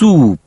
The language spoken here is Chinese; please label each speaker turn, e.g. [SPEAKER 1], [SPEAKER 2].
[SPEAKER 1] 住。